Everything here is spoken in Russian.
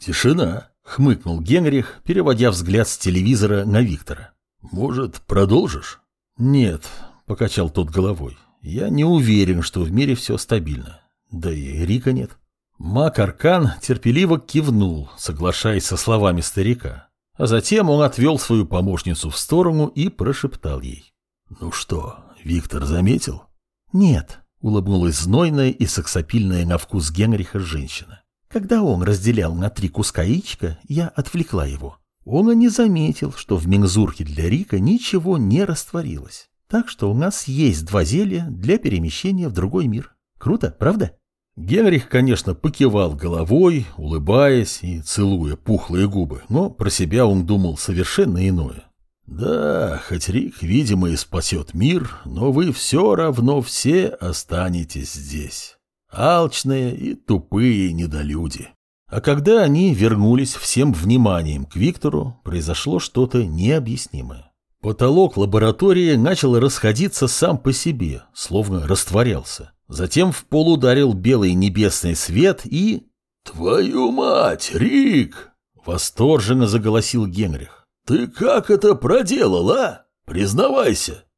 Тишина, хмыкнул Генрих, переводя взгляд с телевизора на Виктора. Может, продолжишь? Нет, покачал тот головой. Я не уверен, что в мире все стабильно. Да и Рика нет. Мак Аркан терпеливо кивнул, соглашаясь со словами старика. А затем он отвел свою помощницу в сторону и прошептал ей. «Ну что, Виктор заметил?» «Нет», — улыбнулась знойная и сексапильная на вкус Генриха женщина. «Когда он разделял на три куска яичка, я отвлекла его. Он и не заметил, что в мензурке для Рика ничего не растворилось. Так что у нас есть два зелья для перемещения в другой мир. Круто, правда?» Генрих, конечно, покивал головой, улыбаясь и целуя пухлые губы, но про себя он думал совершенно иное. «Да, хоть Рик, видимо, и спасет мир, но вы все равно все останетесь здесь. Алчные и тупые недолюди». А когда они вернулись всем вниманием к Виктору, произошло что-то необъяснимое. Потолок лаборатории начал расходиться сам по себе, словно растворялся. Затем в пол ударил белый небесный свет и... «Твою мать, Рик!» — восторженно заголосил Генрих. «Ты как это проделал, а? Признавайся!»